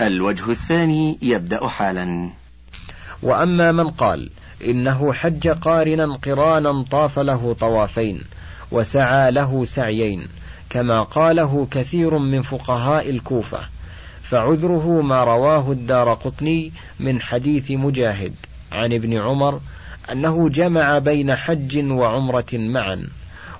الوجه الثاني يبدأ حالا. وأما من قال إنه حج قارنا قرانا طاف له طوافين وسعى له سعيين كما قاله كثير من فقهاء الكوفة فعذره ما رواه الدار قطني من حديث مجاهد عن ابن عمر أنه جمع بين حج وعمرة معا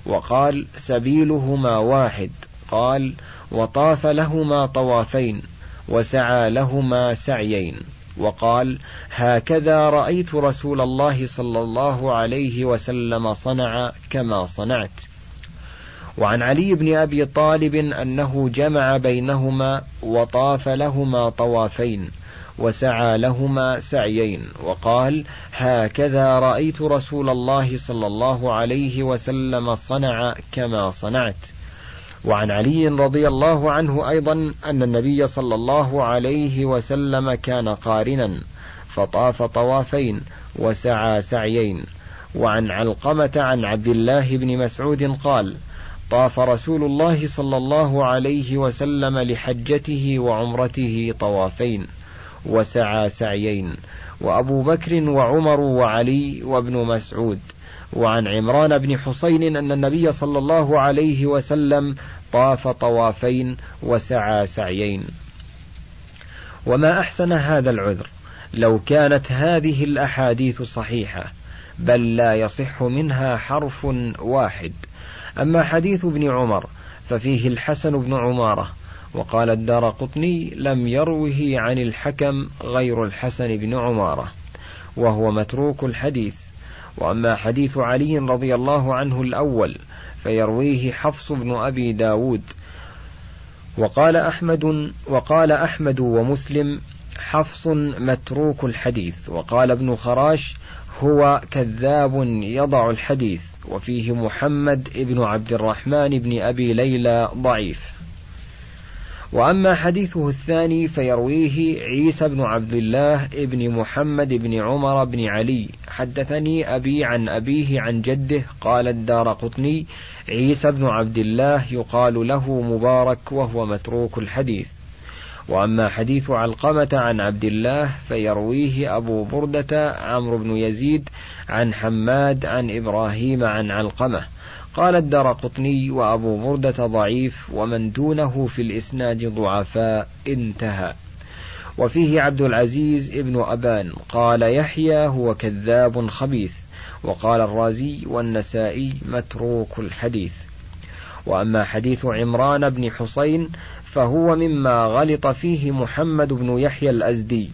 وقال سبيلهما واحد قال وطاف لهما طوافين وسعى لهما سعيين. وقال هكذا رأيت رسول الله صلى الله عليه وسلم صنع كما صنعت. وعن علي بن أبي طالب أنه جمع بينهما وطاف لهما طوافين وسعى لهما سعيين. وقال هكذا رأيت رسول الله صلى الله عليه وسلم صنع كما صنعت. وعن علي رضي الله عنه أيضا أن النبي صلى الله عليه وسلم كان قارنا فطاف طوافين وسعى سعيين. وعن علقمة عن عبد الله بن مسعود قال طاف رسول الله صلى الله عليه وسلم لحجته وعمرته طوافين وسعى سعيين وأبو بكر وعمر وعلي وابن مسعود. وعن عمران بن حسين أن النبي صلى الله عليه وسلم طاف طوافين وسعى سعيين. وما أحسن هذا العذر؟ لو كانت هذه الأحاديث صحيحة بل لا يصح منها حرف واحد. أما حديث ابن عمر ففيه الحسن بن عمارة وقال الدار قطني لم يروه عن الحكم غير الحسن بن عمارة وهو متروك الحديث. وأما حديث علي رضي الله عنه الأول فيرويه حفص بن أبي داود. وقال أحمد وقال أحمد ومسلم حفص متروك الحديث. وقال ابن خراش هو كذاب يضع الحديث وفيه محمد ابن عبد الرحمن بن أبي ليلى ضعيف. وأما حديثه الثاني فيرويه عيسى بن عبد الله بن محمد بن عمر بن علي. حدثني أبي عن أبيه عن جده قال الدار قطني عيسى بن عبد الله يقال له مبارك وهو متروك الحديث. وأما حديث علقمة عن عبد الله فيرويه أبو بردة عمرو بن يزيد عن حماد عن إبراهيم عن علقمة. قال الدار قطني وأبو بردة ضعيف ومن دونه في الإسناد ضعفاء انتهى. وفيه عبد العزيز ابن أبان قال يحيى هو كذاب خبيث وقال الرازي والنسائي متروك الحديث. وأما حديث عمران بن حسين فهو مما غلط فيه محمد بن يحيى الأزدي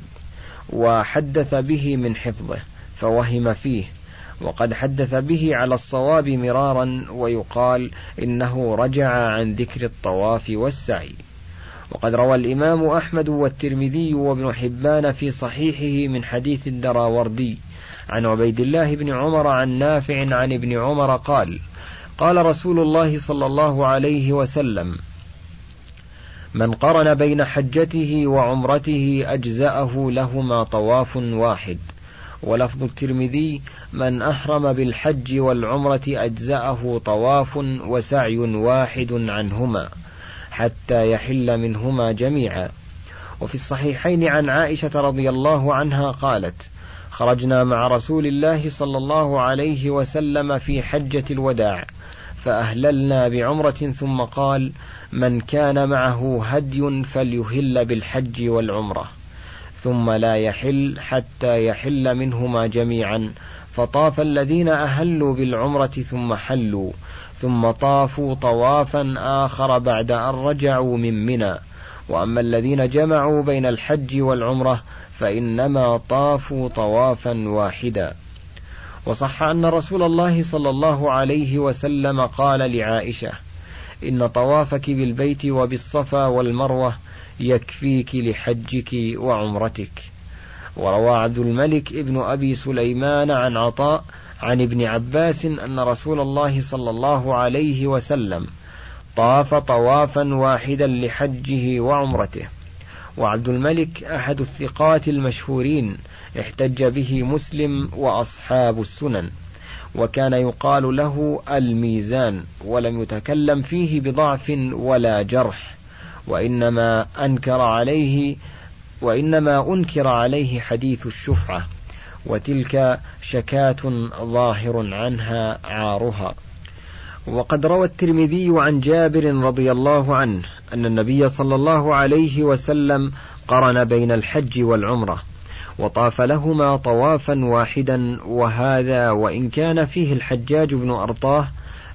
وحدث به من حفظه فوهم فيه. وقد حدث به على الصواب مرارا ويقال إنه رجع عن ذكر الطواف والسعي. وقد روى الإمام أحمد والترمذي وابن حبان في صحيحه من حديث الدراوردي عن عبيد الله بن عمر عن نافع عن ابن عمر قال قال رسول الله صلى الله عليه وسلم من قرن بين حجته وعمرته أجزأه لهما طواف واحد. ولفظ الترمذي من أحرم بالحج والعمرة أجزأه طواف وسعي واحد عنهما حتى يحل منهما جميعا. وفي الصحيحين عن عائشة رضي الله عنها قالت خرجنا مع رسول الله صلى الله عليه وسلم في حجة الوداع فأهللنا بعمرة ثم قال من كان معه هدي فليهل بالحج والعمرة. ثم لا يحل حتى يحل منهما جميعا. فطاف الذين أهلوا بالعمرة ثم حلوا ثم طافوا طوافا آخر بعد أن رجعوا من منى. وأما الذين جمعوا بين الحج والعمرة فإنما طافوا طوافا واحدا. وصح أن رسول الله صلى الله عليه وسلم قال لعائشة إن طوافك بالبيت وبالصفا والمروة يكفيك لحجك وعمرتك. وروى عبد الملك ابن أبي سليمان عن عطاء عن ابن عباس أن رسول الله صلى الله عليه وسلم طاف طوافا واحدا لحجه وعمرته. وعبد الملك أحد الثقات المشهورين احتج به مسلم وأصحاب السنن. وكان يقال له الميزان ولم يتكلم فيه بضعف ولا جرح وإنما أنكر عليه وإنما أنكر عليه حديث الشفعة وتلك شكاة ظاهر عنها عارها. وقد روى الترمذي عن جابر رضي الله عنه أن النبي صلى الله عليه وسلم قرن بين الحج والعمرة وطاف لهما طوافا واحدا وهذا وإن كان فيه الحجاج بن أرطاه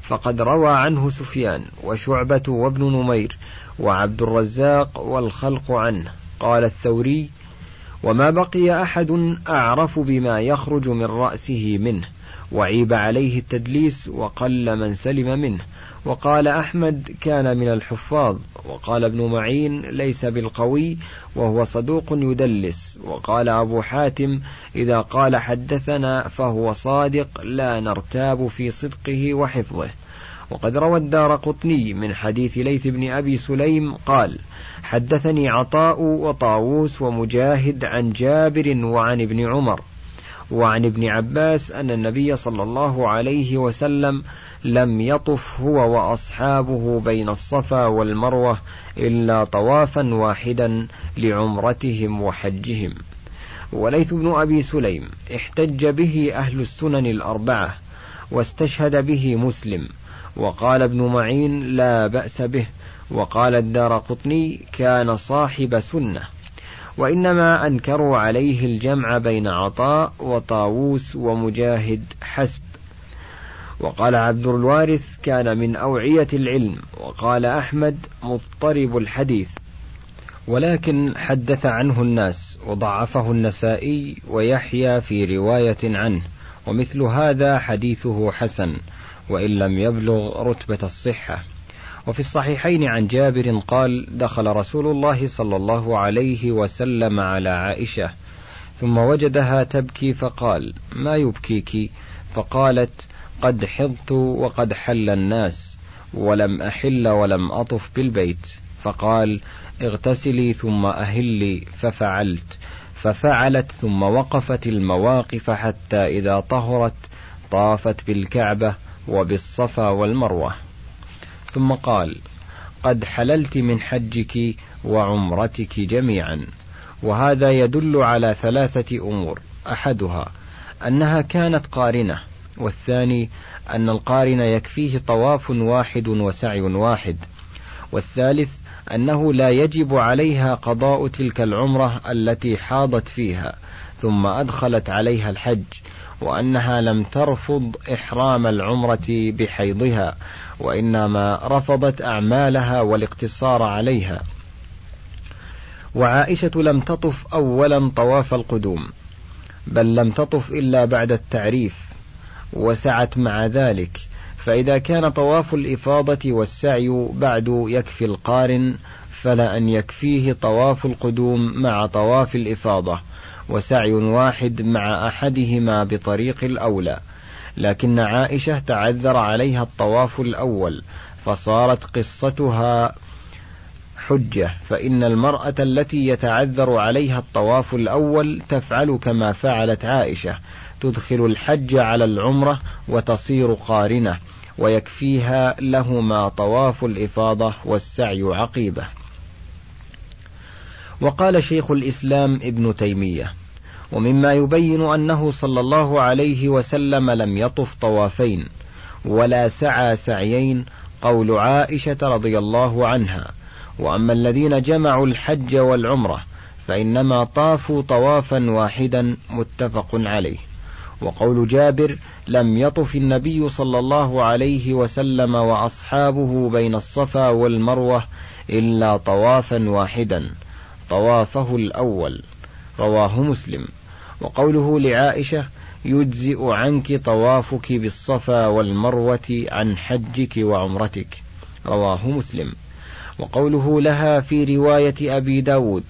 فقد روى عنه سفيان وشعبة وابن نمير وعبد الرزاق والخلق عنه. قال الثوري وما بقي أحد أعرف بما يخرج من رأسه منه وعيب عليه التدليس وقل من سلم منه وقال أحمد كان من الحفاظ وقال ابن معين ليس بالقوي وهو صدوق يدلس وقال أبو حاتم إذا قال حدثنا فهو صادق لا نرتاب في صدقه وحفظه. وقد روى الدار قطني من حديث ليث بن أبي سليم قال حدثني عطاء وطاووس ومجاهد عن جابر وعن ابن عمر وعن ابن عباس أن النبي صلى الله عليه وسلم لم يطف هو وأصحابه بين الصفا والمروة إلا طوافا واحدا لعمرتهم وحجهم. وليث بن أبي سليم احتج به أهل السنن الأربعة واستشهد به مسلم وقال ابن معين لا بأس به وقال الدار قطني كان صاحب سنة. وإنما أنكروا عليه الجمع بين عطاء وطاووس ومجاهد حسب. وقال عبد الوارث كان من أوعية العلم وقال أحمد مضطرب الحديث. ولكن حدث عنه الناس وضعفه النسائي ويحيى في رواية عنه ومثل هذا حديثه حسن وإن لم يبلغ رتبة الصحة. وفي الصحيحين عن جابر قال دخل رسول الله صلى الله عليه وسلم على عائشة ثم وجدها تبكي فقال ما يبكيك؟ فقالت قد حضت وقد حل الناس ولم أحل ولم أطف بالبيت. فقال اغتسلي ثم أهلي. ففعلت ففعلت ثم وقفت المواقف حتى إذا طهرت طافت بالكعبة وبالصفا والمروة. ثم قال قد حللت من حجك وعمرتك جميعا وهذا يدل على ثلاثة أمور أحدها أنها كانت قارنة والثاني أن القارن يكفيه طواف واحد وسعي واحد والثالث أنه لا يجب عليها قضاء تلك العمرة التي حاضت فيها ثم أدخلت عليها الحج وأنها لم ترفض إحرام العمرة بحيضها وإنما رفضت أعمالها والاقتصار عليها. وعائشة لم تطف أولا طواف القدوم بل لم تطف إلا بعد التعريف وسعت مع ذلك. فإذا كان طواف الإفاضة والسعي بعد يكفي القارن فلا أن يكفيه طواف القدوم مع طواف الإفاضة. وسعي واحد مع أحدهما بطريق الأولى. لكن عائشة تعذر عليها الطواف الأول فصارت قصتها حجة. فإن المرأة التي يتعذر عليها الطواف الأول تفعل كما فعلت عائشة تدخل الحج على العمرة وتصير قارنة ويكفيها لهما طواف الإفاضة والسعي عقيبة. وقال شيخ الإسلام ابن تيمية ومما يبين أنه صلى الله عليه وسلم لم يطف طوافين ولا سعى سعيين قول عائشة رضي الله عنها وأما الذين جمعوا الحج والعمرة فإنما طافوا طوافا واحدا متفق عليه وقول جابر لم يطف النبي صلى الله عليه وسلم وأصحابه بين الصفا والمروة إلا طوافا واحدا طوافه الأول رواه مسلم وقوله لعائشة يجزئ عنك طوافك بالصفا والمروة عن حجك وعمرتك. رواه مسلم. وقوله لها في رواية أبي داود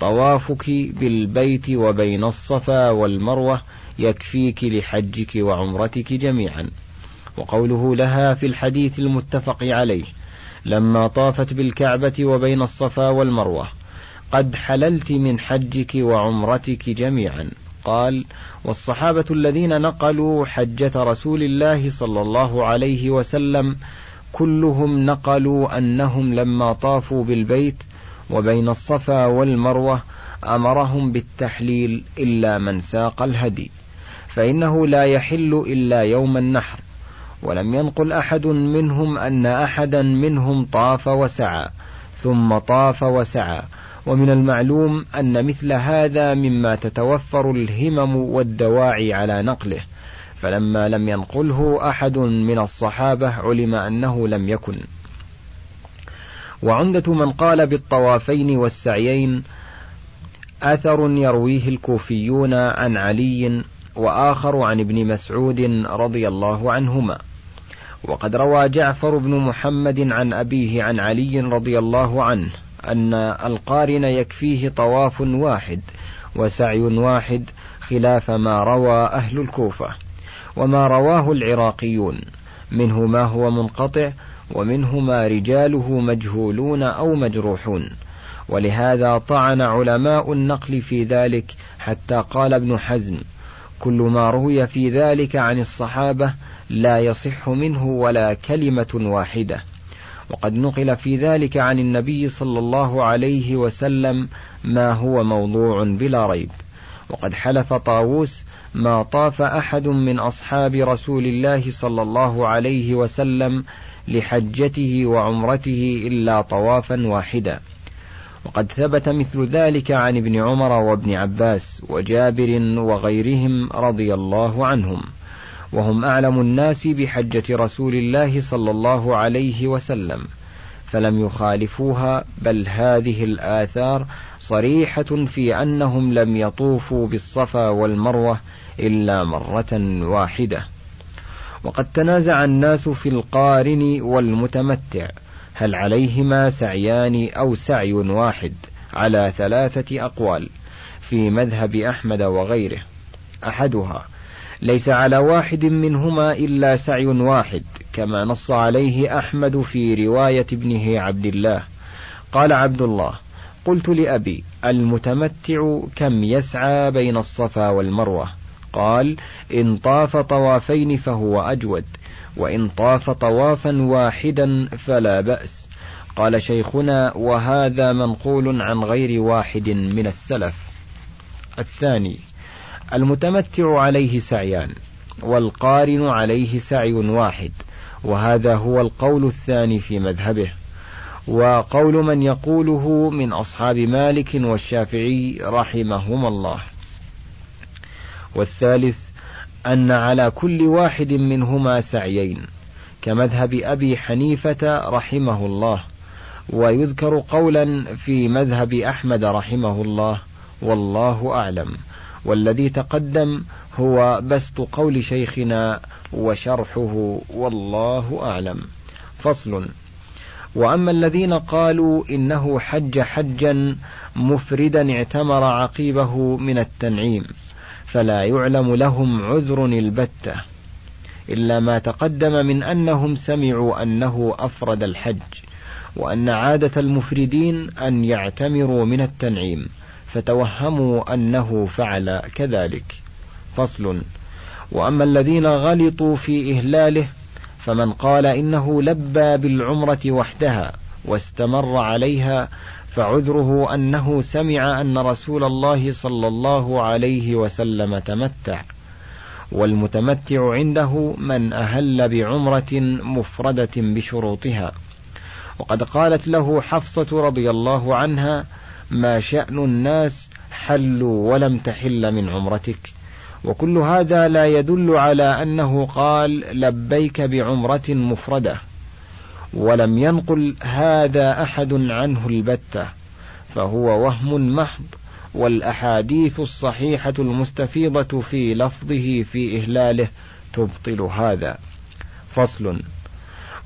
طوافك بالبيت وبين الصفا والمروة يكفيك لحجك وعمرتك جميعا. وقوله لها في الحديث المتفق عليه لما طافت بالكعبة وبين الصفا والمروة قد حللت من حجك وعمرتك جميعا. قال والصحابة الذين نقلوا حجة رسول الله صلى الله عليه وسلم كلهم نقلوا أنهم لما طافوا بالبيت وبين الصفا والمروة أمرهم بالتحليل إلا من ساق الهدي فإنه لا يحل إلا يوم النحر ولم ينقل أحد منهم أن أحدا منهم طاف وسعى ثم طاف وسعى ومن المعلوم أن مثل هذا مما تتوفر الهمم والدواعي على نقله فلما لم ينقله أحد من الصحابة علم أنه لم يكن. وعمدة من قال بالطوافين والسعيين أثر يرويه الكوفيون عن علي وآخر عن ابن مسعود رضي الله عنهما. وقد روى جعفر بن محمد عن أبيه عن علي رضي الله عنه أن القارن يكفيه طواف واحد وسعي واحد خلاف ما روى أهل الكوفة وما رواه العراقيون. منه ما هو منقطع ومنه ما رجاله مجهولون أو مجروحون. ولهذا طعن علماء النقل في ذلك حتى قال ابن حزم كل ما روي في ذلك عن الصحابة لا يصح منه ولا كلمة واحدة وقد نقل في ذلك عن النبي صلى الله عليه وسلم ما هو موضوع بلا ريب. وقد حلف طاووس ما طاف أحد من أصحاب رسول الله صلى الله عليه وسلم لحجته وعمرته إلا طوافا واحدا. وقد ثبت مثل ذلك عن ابن عمر وابن عباس وجابر وغيرهم رضي الله عنهم. وهم أعلم الناس بحجة رسول الله صلى الله عليه وسلم فلم يخالفوها بل هذه الآثار صريحة في أنهم لم يطوفوا بالصفا والمروة إلا مرة واحدة. وقد تنازع الناس في القارن والمتمتع هل عليهما سعيان أو سعي واحد؟ على ثلاثة أقوال في مذهب أحمد وغيره. أحدها ليس على واحد منهما إلا سعي واحد كما نص عليه أحمد في رواية ابنه عبد الله. قال عبد الله قلت لأبي المتمتع كم يسعى بين الصفا والمروة؟ قال إن طاف طوافين فهو أجود وإن طاف طوافا واحدا فلا بأس. قال شيخنا وهذا منقول عن غير واحد من السلف. الثاني المتمتع عليه سعيان والقارن عليه سعي واحد وهذا هو القول الثاني في مذهبه. وقول من يقوله من أصحاب مالك والشافعي رحمهما الله. والثالث أن على كل واحد منهما سعيين كمذهب أبي حنيفة رحمه الله. ويذكر قولا في مذهب أحمد رحمه الله والله أعلم. والذي تقدم هو بسط قول شيخنا وشرحه والله أعلم. فصل. وأما الذين قالوا إنه حج حجا مفردا اعتمر عقيبه من التنعيم فلا يعلم لهم عذر البتة إلا ما تقدم من أنهم سمعوا أنه أفرد الحج وأن عادة المفردين أن يعتمروا من التنعيم. فتوهموا أنه فعل كذلك. فصل. وأما الذين غلطوا في إهلاله فمن قال إنه لبى بالعمرة وحدها واستمر عليها فعذره أنه سمع أن رسول الله صلى الله عليه وسلم تمتع. والمتمتع عنده من أهل بعمرة مفردة بشروطها. وقد قالت له حفصة رضي الله عنها ما شأن الناس حلوا ولم تحل من عمرتك. وكل هذا لا يدل على أنه قال لبيك بعمرة مفردة. ولم ينقل هذا أحد عنه البتة فهو وهم محض والأحاديث الصحيحة المستفيضة في لفظه في إهلاله تبطل هذا. فصل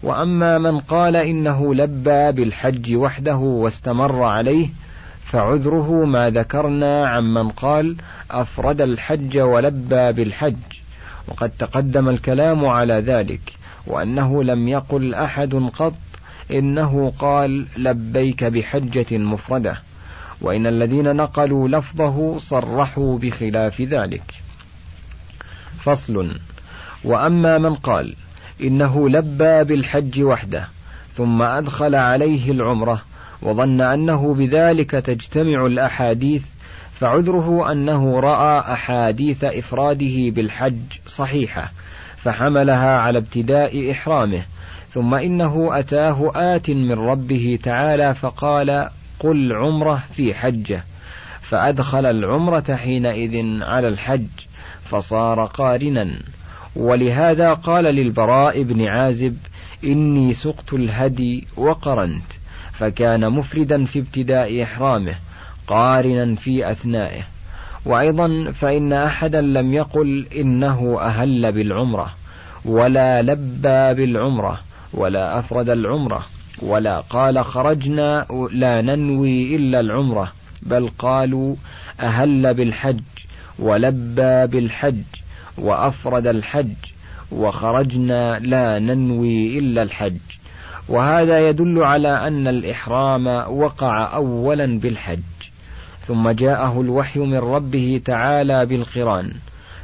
وأما من قال إنه لبى بالحج وحده واستمر عليه فعذره ما ذكرنا عمن قال أفرد الحج ولبى بالحج وقد تقدم الكلام على ذلك وأنه لم يقل أحد قط إنه قال لبيك بحجة مفردة وإن الذين نقلوا لفظه صرحوا بخلاف ذلك. فصل وأما من قال إنه لبى بالحج وحده ثم أدخل عليه العمرة وظن أنه بذلك تجتمع الأحاديث فعذره أنه رأى أحاديث إفراده بالحج صحيحة فحملها على ابتداء إحرامه ثم إنه أتاه آت من ربه تعالى فقال قل عمرة في حجة فأدخل العمرة حينئذ على الحج فصار قارنا. ولهذا قال للبراء بن عازب إني سقت الهدي وقرنت فكان مفردا في ابتداء إحرامه قارنا في أثنائه. وأيضا فإن أحدا لم يقل إنه أهل بالعمرة ولا لبى بالعمرة ولا أفرد العمرة ولا قال خرجنا لا ننوي إلا العمرة بل قالوا أهل بالحج ولبى بالحج وأفرد الحج وخرجنا لا ننوي إلا الحج. وهذا يدل على أن الإحرام وقع أولا بالحج ثم جاءه الوحي من ربه تعالى بالقرآن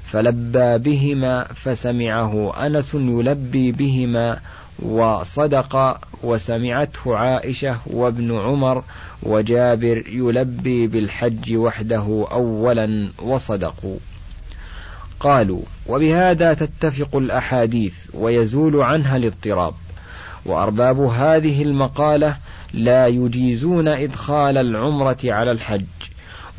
فلبى بهما فسمعه أنس يلبي بهما وصدق وسمعته عائشة وابن عمر وجابر يلبي بالحج وحده أولا وصدقوا. قالوا وبهذا تتفق الأحاديث ويزول عنها الاضطراب وأرباب هذه المقالة لا يجيزون إدخال العمرة على الحج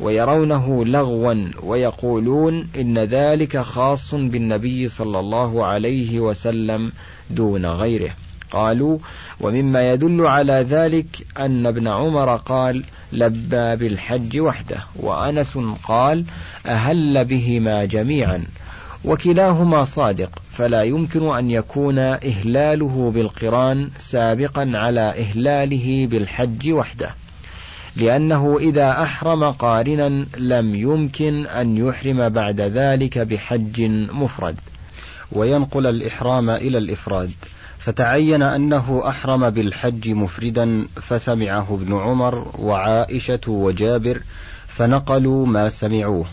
ويرونه لغوا ويقولون إن ذلك خاص بالنبي صلى الله عليه وسلم دون غيره. قالوا ومما يدل على ذلك أن ابن عمر قال لبى بالحج وحده وأنس قال أهل بهما جميعا. وكلاهما صادق فلا يمكن أن يكون إهلاله بالقرآن سابقا على إهلاله بالحج وحده. لأنه إذا أحرم قارنا لم يمكن أن يحرم بعد ذلك بحج مفرد. وينقل الإحرام إلى الإفراد. فتعين أنه أحرم بالحج مفردا فسمعه ابن عمر وعائشة وجابر فنقلوا ما سمعوه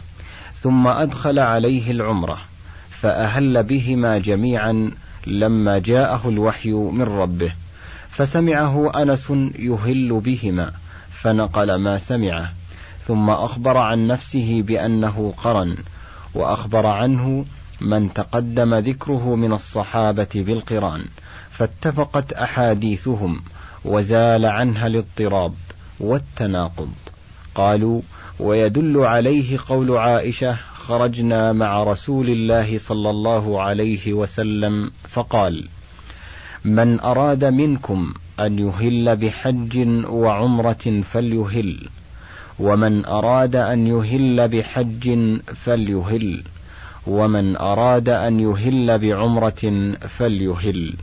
ثم أدخل عليه العمرة. فأهل بهما جميعا لما جاءه الوحي من ربه. فسمعه أنس يهل بهما فنقل ما سمعه ثم أخبر عن نفسه بأنه قرن وأخبر عنه من تقدم ذكره من الصحابة بالقران فاتفقت أحاديثهم وزال عنها الاضطراب والتناقض. قالوا ويدل عليه قول عائشة خرجنا مع رسول الله صلى الله عليه وسلم فقال من أراد منكم أن يهل بحج وعمرة فليهل ومن أراد أن يهل بحج فليهل ومن أراد أن يهل بعمرة فليهل.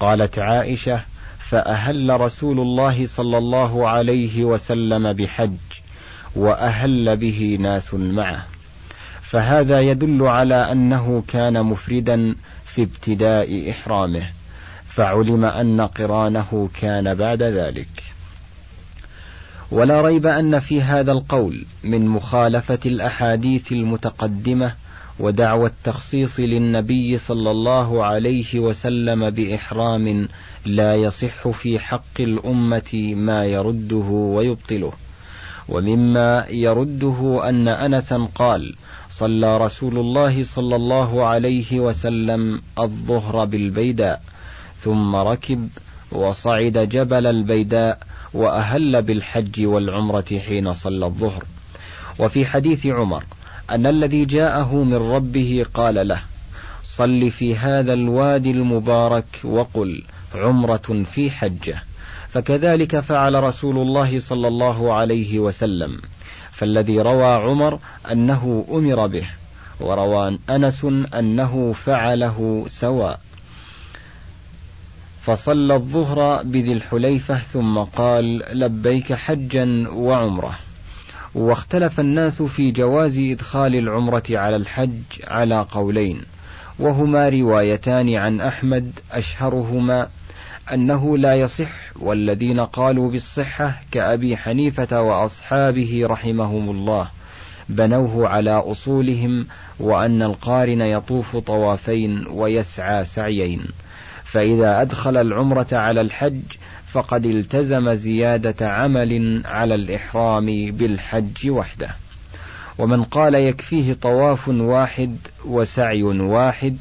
قالت عائشة فأهل رسول الله صلى الله عليه وسلم بحج وأهل به ناس معه. فهذا يدل على أنه كان مفردا في ابتداء إحرامه فعلم أن قرانه كان بعد ذلك. ولا ريب أن في هذا القول من مخالفة الأحاديث المتقدمة ودعوى التخصيص للنبي صلى الله عليه وسلم بإحرام لا يصح في حق الأمة ما يرده ويبطله. ومما يرده أن أنسا قال صلى رسول الله صلى الله عليه وسلم الظهر بالبيداء ثم ركب وصعد جبل البيداء وأهل بالحج والعمرة حين صلى الظهر. وفي حديث عمر أن الذي جاءه من ربه قال له صل في هذا الوادي المبارك وقل عمرة في حجة. فكذلك فعل رسول الله صلى الله عليه وسلم. فالذي روى عمر أنه أمر به وروى أنس أنه فعله سواء. فصلى الظهر بذي الحليفة ثم قال لبيك حجا وعمرة واختلف الناس في جواز إدخال العمرة على الحج على قولين وهما روايتان عن أحمد أشهرهما. أنه لا يصح والذين قالوا بالصحة كأبي حنيفة وأصحابه رحمهم الله بنوه على أصولهم وأن القارن يطوف طوافين ويسعى سعيين. فإذا أدخل العمرة على الحج فقد التزم زيادة عمل على الإحرام بالحج وحده. ومن قال يكفيه طواف واحد وسعي واحد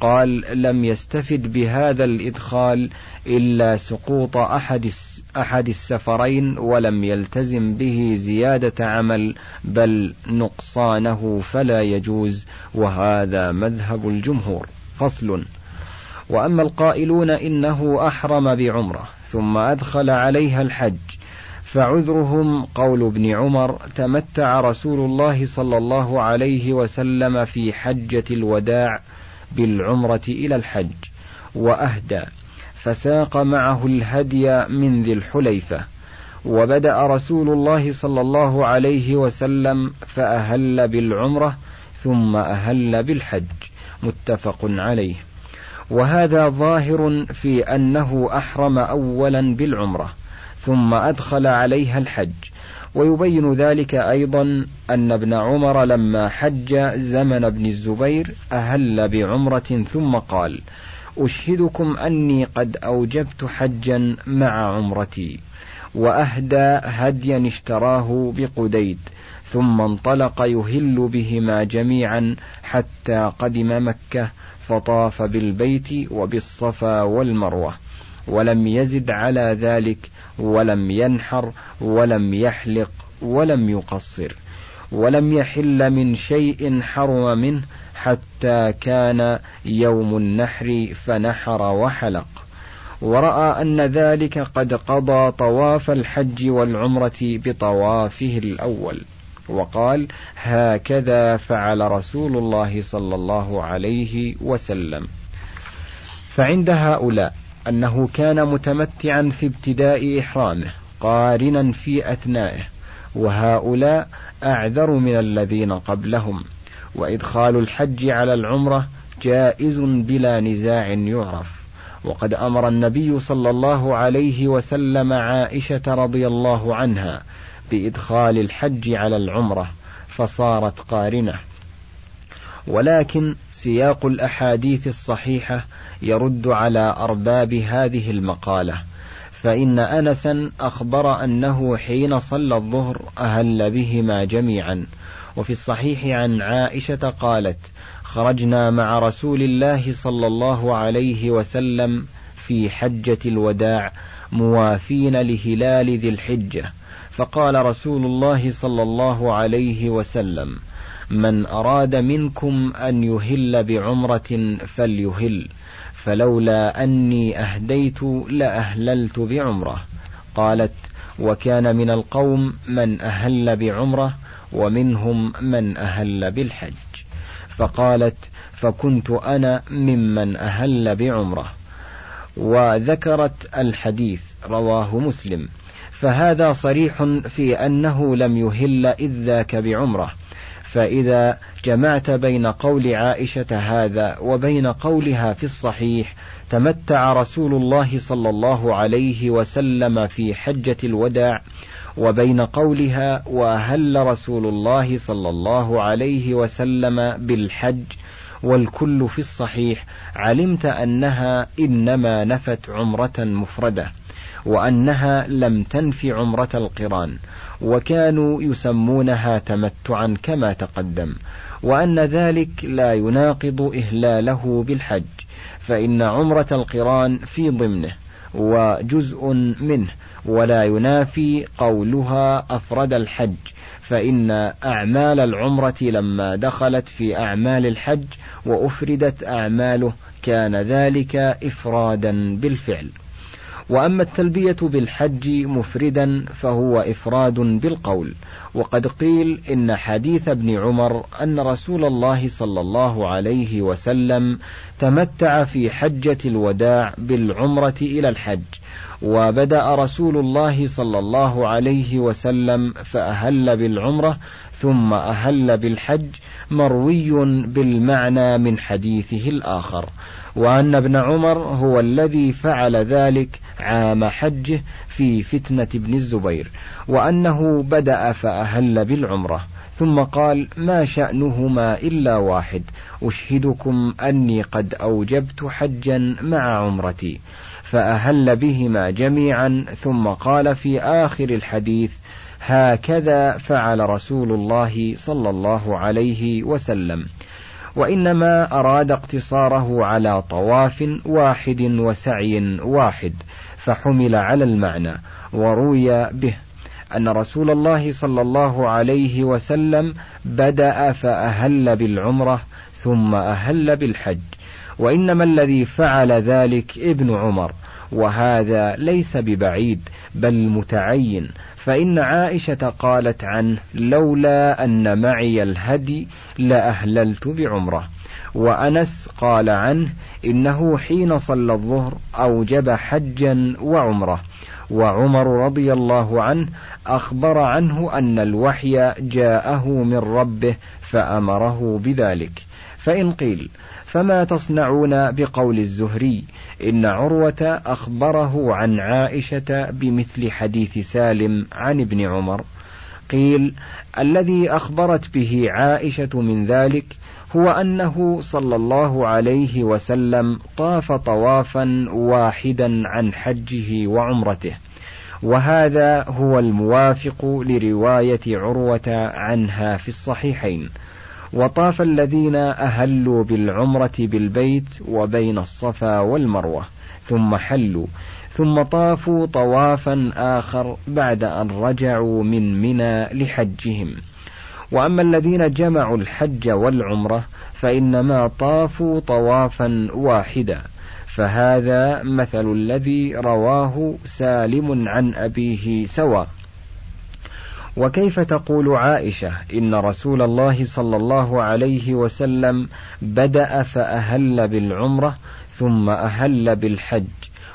قال لم يستفد بهذا الإدخال إلا سقوط أحد أحد السفرين ولم يلتزم به زيادة عمل بل نقصانه فلا يجوز وهذا مذهب الجمهور. فصل. وأما القائلون إنه أحرم بعمرة ثم أدخل عليها الحج فعذرهم قول ابن عمر تمتع رسول الله صلى الله عليه وسلم في حجة الوداع بالعمرة إلى الحج وأهدى فساق معه الهدي من ذي الحليفة وبدأ رسول الله صلى الله عليه وسلم فأهل بالعمرة ثم أهل بالحج متفق عليه. وهذا ظاهر في أنه أحرم أولا بالعمرة ثم أدخل عليها الحج ويبين ذلك أيضا أن ابن عمر لما حج زمن ابن الزبير أهل بعمرة ثم قال أشهدكم أني قد أوجبت حجا مع عمرتي وأهدى هديا اشتراه بقديد ثم انطلق يهل بهما جميعا حتى قدم مكة فطاف بالبيت وبالصفا والمروة ولم يزد على ذلك ولم ينحر ولم يحلق ولم يقصر ولم يحل من شيء حرم منه حتى كان يوم النحر فنحر وحلق. ورأى أن ذلك قد قضى طواف الحج والعمرة بطوافه الأول. وقال هكذا فعل رسول الله صلى الله عليه وسلم. فعند هؤلاء أنه كان متمتعا في ابتداء إحرامه قارنا في أثنائه وهؤلاء أعذر من الذين قبلهم. وإدخال الحج على العمرة جائز بلا نزاع يعرف. وقد أمر النبي صلى الله عليه وسلم عائشة رضي الله عنها بإدخال الحج على العمرة فصارت قارنة. ولكن سياق الأحاديث الصحيحة يرد على أرباب هذه المقالة. فإن أنسا أخبر أنه حين صلى الظهر أهل بهما جميعا. وفي الصحيح عن عائشة قالت خرجنا مع رسول الله صلى الله عليه وسلم في حجة الوداع موافين لهلال ذي الحجة. فقال رسول الله صلى الله عليه وسلم من أراد منكم أن يهل بعمرة فليهل فلولا أني أهديت لأهللت بعمرة. قالت وكان من القوم من أهل بعمرة ومنهم من أهل بالحج. فقالت فكنت أنا ممن أهل بعمرة. وذكرت الحديث رواه مسلم. فهذا صريح في أنه لم يهل إذ ذاك بعمرة. فإذا جمعت بين قول عائشة هذا وبين قولها في الصحيح تمتع رسول الله صلى الله عليه وسلم في حجة الوداع وبين قولها وأهل رسول الله صلى الله عليه وسلم بالحج والكل في الصحيح علمت أنها إنما نفت عمرة مفردة. وأنها لم تنف عمرة القران وكانوا يسمونها تمتعا كما تقدم وأن ذلك لا يناقض إهلاله بالحج فإن عمرة القران في ضمنه وجزء منه ولا ينافي قولها أفرد الحج فإن أعمال العمرة لما دخلت في أعمال الحج وأفردت أعماله كان ذلك إفرادا بالفعل. وأما التلبية بالحج مفردا فهو إفراد بالقول. وقد قيل إن حديث ابن عمر أن رسول الله صلى الله عليه وسلم تمتع في حجة الوداع بالعمرة إلى الحج وبدأ رسول الله صلى الله عليه وسلم فأهل بالعمرة ثم أهل بالحج مروي بالمعنى من حديثه الآخر. وأن ابن عمر هو الذي فعل ذلك عام حجه في فتنة ابن الزبير وأنه بدأ فأهل بالعمرة ثم قال ما شأنهما إلا واحد أشهدكم أني قد أوجبت حجا مع عمرتي. فأهل بهما جميعا ثم قال في آخر الحديث هكذا فعل رسول الله صلى الله عليه وسلم. وإنما أراد اقتصاره على طواف واحد وسعي واحد فحمل على المعنى وروي به أن رسول الله صلى الله عليه وسلم بدأ فأهل بالعمرة ثم أهل بالحج وإنما الذي فعل ذلك ابن عمر وهذا ليس ببعيد بل متعين فإن عائشة قالت عنه لولا أن معي الهدي لأهللت بعمرة. وأنس قال عنه إنه حين صلى الظهر أوجب حجا وعمرة. وعمر رضي الله عنه أخبر عنه أن الوحي جاءه من ربه فأمره بذلك. فإن قيل فما تصنعون بقول الزهري؟ إن عروة أخبره عن عائشة بمثل حديث سالم عن ابن عمر. قيل الذي أخبرت به عائشة من ذلك هو أنه صلى الله عليه وسلم طاف طوافا واحدا عن حجه وعمرته. وهذا هو الموافق لرواية عروة عنها في الصحيحين. وطاف الذين أهلوا بالعمرة بالبيت وبين الصفا والمروة ثم حلوا ثم طافوا طوافا آخر بعد أن رجعوا من منى لحجهم. وأما الذين جمعوا الحج والعمرة فإنما طافوا طوافا واحدا فهذا مثل الذي رواه سالم عن أبيه سواء. وكيف تقول عائشة إن رسول الله صلى الله عليه وسلم بدأ فأهل بالعمرة ثم أهل بالحج؟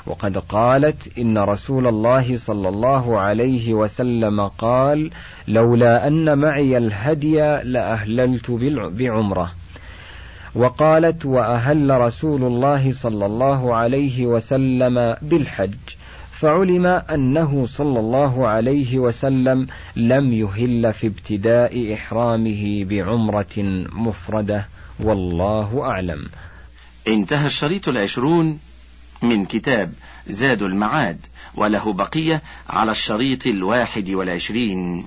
وقد قالت إن رسول الله صلى الله عليه وسلم قال لولا أن معي الهدي لأهللت بعمرة. وقالت وأهل رسول الله صلى الله عليه وسلم بالحج. فعلم أنه صلى الله عليه وسلم لم يهل في ابتداء إحرامه بعمرة مفردة. والله أعلم. انتهى الشريط العشرون من كتاب زاد المعاد وله بقية على الشريط الواحد والعشرين.